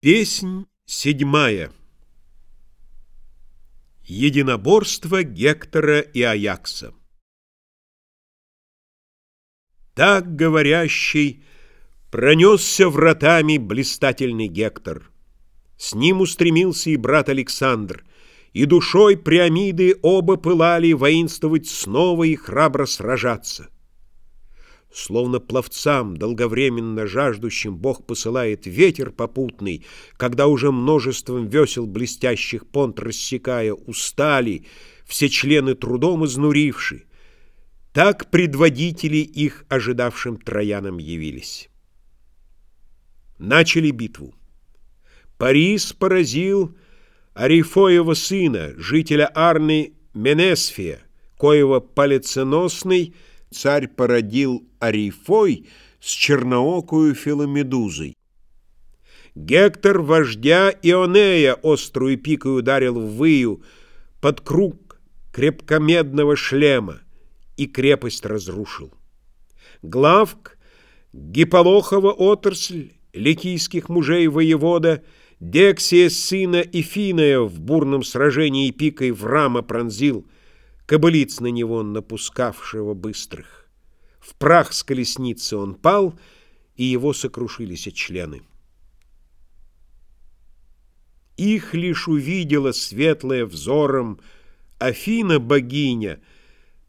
Песнь седьмая Единоборство Гектора и Аякса Так говорящий пронесся вратами блистательный Гектор. С ним устремился и брат Александр, и душой Приамиды оба пылали воинствовать снова и храбро сражаться. Словно пловцам, долговременно жаждущим, Бог посылает ветер попутный, Когда уже множеством весел блестящих понт рассекая Устали, все члены трудом изнуривши. Так предводители их ожидавшим троянам явились. Начали битву. Парис поразил Арифоева сына, жителя Арны Менесфия, коего палеценосный — царь породил Арифой с черноокую Филомедузой. Гектор вождя Ионея острую пикой ударил в выю под круг крепкомедного шлема и крепость разрушил. Главк, Гиполохова отрасль, ликийских мужей воевода, Дексия сына Ифиная в бурном сражении пикой в рама пронзил — кобылиц на него напускавшего быстрых. В прах с колесницы он пал, и его сокрушились члены. Их лишь увидела светлая взором Афина-богиня,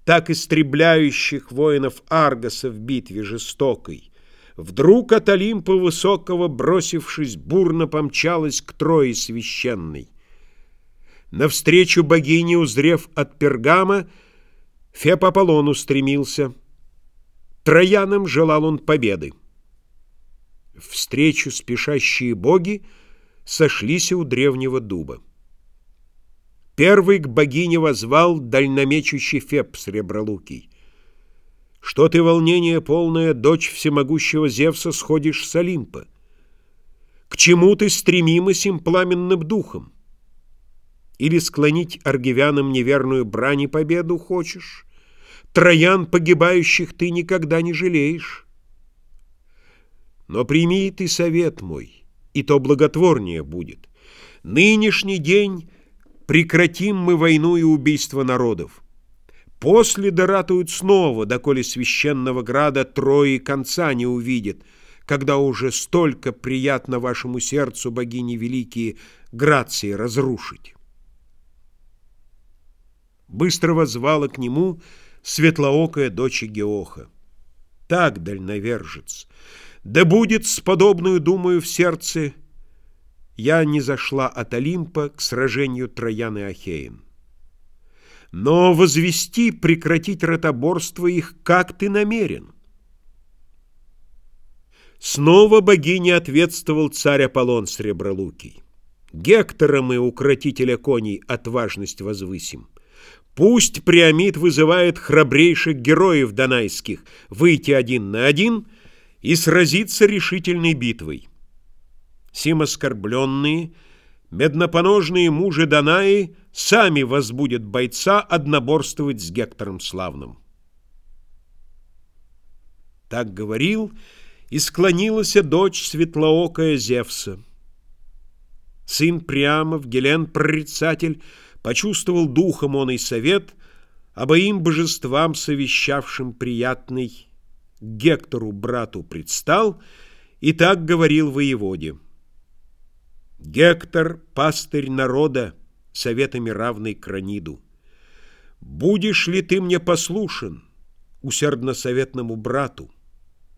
так истребляющих воинов Аргоса в битве жестокой. Вдруг от Олимпа высокого, бросившись, бурно помчалась к Трое священной. Навстречу богине, узрев от Пергама, Феб Аполлон устремился. Троянам желал он победы. Встречу спешащие боги сошлись у древнего дуба. Первый к богине возвал дальномечущий Феб Сребролукий. Что ты, волнение полное, дочь всемогущего Зевса, сходишь с Олимпа? К чему ты стремима сим пламенным духом? Или склонить аргивянам неверную брань и победу хочешь? Троян погибающих ты никогда не жалеешь. Но прими ты совет мой, и то благотворнее будет. Нынешний день прекратим мы войну и убийство народов. После доратуют снова, доколе священного града Трои конца не увидит, когда уже столько приятно вашему сердцу, богини великие, грации разрушить быстро возвала к нему светлоокая дочь Геоха. Так, дальновержец, да будет с подобную, думаю, в сердце, я не зашла от Олимпа к сражению Троян и Ахеин. Но возвести, прекратить ротоборство их, как ты намерен? Снова богине ответствовал царь Аполлон Сребролукий. Гектора мы, укротителя коней, отважность возвысим. Пусть Приамид вызывает храбрейших героев донайских выйти один на один и сразиться решительной битвой. Сим оскорбленные, меднопоножные мужи Данаи сами возбудят бойца одноборствовать с Гектором славным. Так говорил и склонилась дочь светлоокая Зевса. Сын Приамов, Гелен прорицатель, Почувствовал духом он и совет, Обоим божествам, совещавшим приятный, Гектору, брату, предстал И так говорил воеводе. Гектор, пастырь народа, Советами равный Краниду, Будешь ли ты мне послушен, Усердно-советному брату?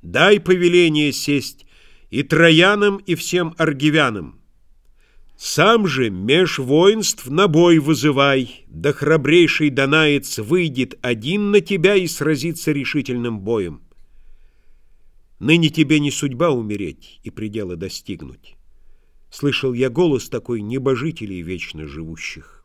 Дай повеление сесть И троянам, и всем аргивянам, сам же меж воинств на бой вызывай, да храбрейший донаец выйдет один на тебя и сразится решительным боем. Ныне тебе не судьба умереть и предела достигнуть. Слышал я голос такой небожителей вечно живущих.